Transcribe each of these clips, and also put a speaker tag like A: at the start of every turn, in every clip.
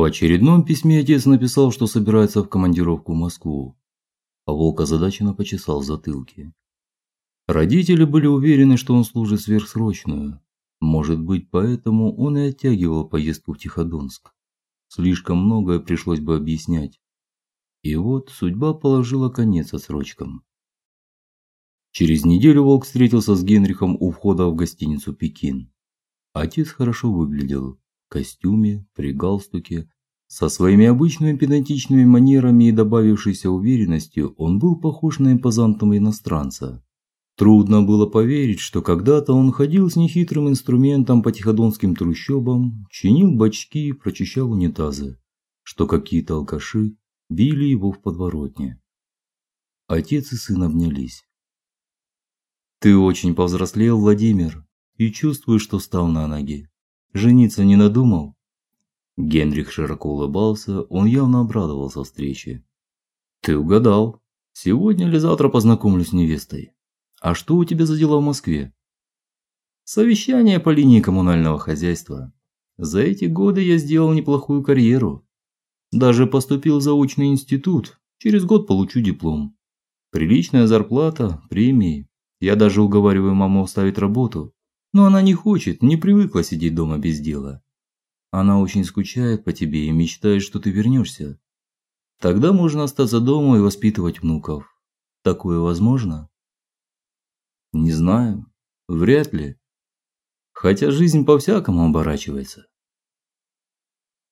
A: В очередном письме отец написал, что собирается в командировку в Москву. А Волк озадаченно почесал в. Родители были уверены, что он служит сверхсрочную. Может быть, поэтому он и оттягивал поездку в Тиходонск. Слишком многое пришлось бы объяснять. И вот судьба положила конец отсрочкам. Через неделю Волк встретился с Генрихом у входа в гостиницу Пекин. Отец хорошо выглядел костюме, при галстуке, со своими обычными педантичными манерами и добавившейся уверенностью, он был похож на импозантного иностранца. Трудно было поверить, что когда-то он ходил с нехитрым инструментом по тиходонским трущобам, чинил бачки, прочищал унитазы, что какие-то алкаши били его в подворотне. Отец и сын обнялись. Ты очень повзрослел, Владимир, и чувствую, что стал на ноги. Жениться не надумал? Генрих широко улыбался, он явно обрадовался встрече. Ты угадал. Сегодня или завтра познакомлюсь с невестой. А что у тебя за дела в Москве? Совещание по линии коммунального хозяйства. За эти годы я сделал неплохую карьеру. Даже поступил в заочный институт. Через год получу диплом. Приличная зарплата, премии. Я даже уговариваю маму оставить работу, но она не хочет, не привыкла сидеть дома без дела. Она очень скучает по тебе и мечтает, что ты вернешься. Тогда можно остаться дома и воспитывать внуков. Такое возможно? Не знаю, вряд ли. Хотя жизнь по-всякому оборачивается.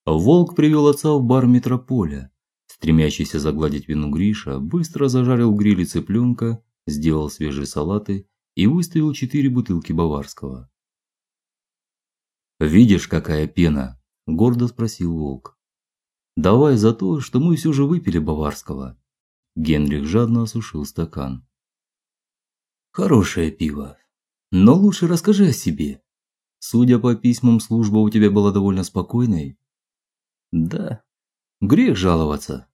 A: Волк привел отца в бар Метрополя. Стремящийся загладить вину Гриша быстро зажарил в гриле цыпленка, сделал свежие салаты и выставил четыре бутылки баварского. Видишь, какая пена, гордо спросил Волк. Давай за то, что мы все же выпили баварского. Генрих жадно осушил стакан. Хорошее пиво. Но лучше расскажи о себе. Судя по письмам, служба у тебя была довольно спокойной. Да. Грех жаловаться.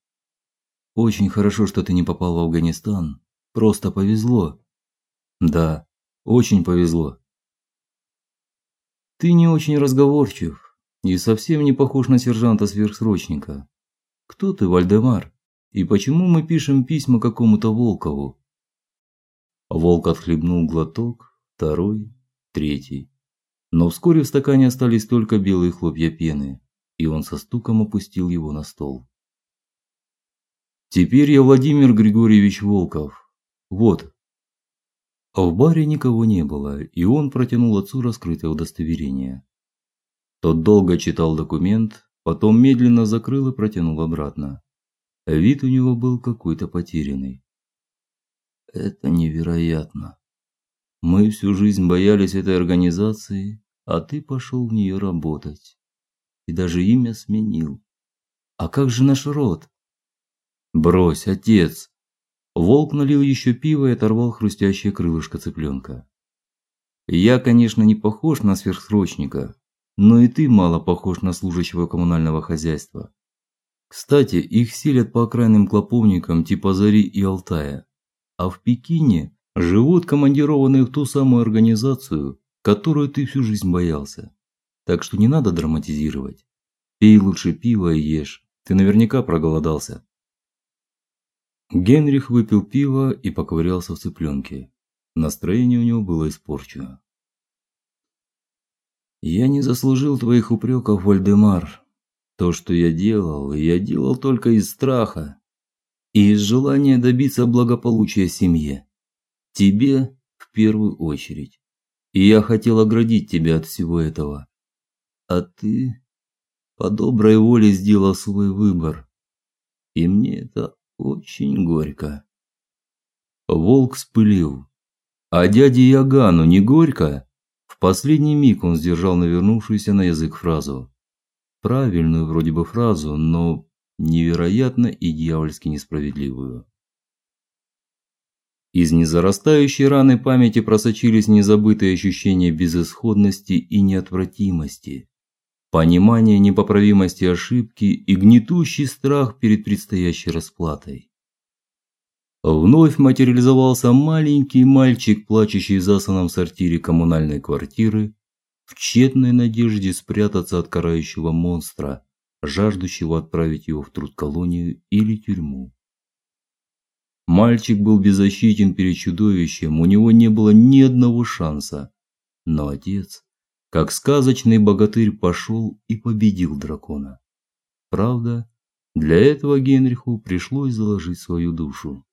A: Очень хорошо, что ты не попал в Афганистан. Просто повезло. Да, очень повезло. Ты не очень разговорчив и совсем не похож на сержанта-сверхсрочника. Кто ты, Вальдемар? И почему мы пишем письма какому-то Волкову? Волк отхлебнул глоток, второй, третий. Но вскоре в стакане остались только белые хлопья пены, и он со стуком опустил его на стол. Теперь я Владимир Григорьевич Волков. Вот. В баре никого не было, и он протянул отцу раскрытое удостоверение. Тот долго читал документ, потом медленно закрыл и протянул обратно. Вид у него был какой-то потерянный. Это невероятно. Мы всю жизнь боялись этой организации, а ты пошел в нее работать. И даже имя сменил. А как же наш род? Брось, отец. Волк налил еще пиво и оторвал хрустящее крылышко цыпленка. Я, конечно, не похож на сверхсрочника, но и ты мало похож на служащего коммунального хозяйства. Кстати, их селят по окраинным клоповникам типа Зари и Алтая. А в Пекине живут командированные в ту самую организацию, которую ты всю жизнь боялся. Так что не надо драматизировать. Пей лучше пиво и ешь. Ты наверняка проголодался. Генрих выпил пиво и поковырялся в цыпленке. Настроение у него было испорчено. Я не заслужил твоих упреков, Вальдемар. То, что я делал, я делал только из страха и из желания добиться благополучия семье. Тебе в первую очередь. И я хотел оградить тебя от всего этого. А ты по доброй воле сделал свой выбор. И мне это очень горько. Волк вспылил. А дяде Ягану не горько? В последний миг он сдержал навернувшуюся на язык фразу. Правильную вроде бы фразу, но невероятно и дьявольски несправедливую. Из незарастающей раны памяти просочились незабытые ощущения безысходности и неотвратимости, понимание непоправимости ошибки и гнетущий страх перед предстоящей расплатой. Вновь материализовался маленький мальчик, плачущий в засаном сортире коммунальной квартиры, в тщетной надежде спрятаться от карающего монстра, жаждущего отправить его в трудколонию или тюрьму. Мальчик был беззащитен перед чудовищем, у него не было ни одного шанса. Но отец, как сказочный богатырь, пошел и победил дракона. Правда, для этого Генриху пришлось заложить свою душу.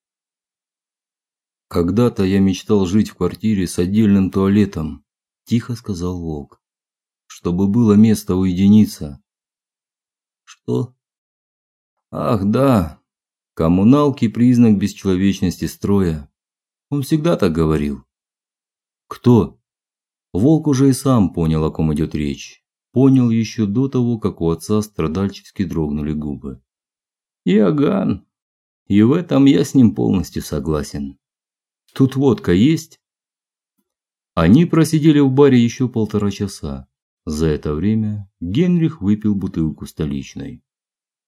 A: Когда-то я мечтал жить в квартире с отдельным туалетом, тихо сказал Волк. Чтобы было место уединиться. Что? Ах, да, Коммуналки признак бесчеловечности строя. Он всегда так говорил. Кто? Волк уже и сам понял, о ком идет речь. Понял еще до того, как у отца страдальчески дрогнули губы. Иоганн. И в этом я с ним полностью согласен. Тут водка есть? Они просидели в баре еще полтора часа. За это время Генрих выпил бутылку столичной.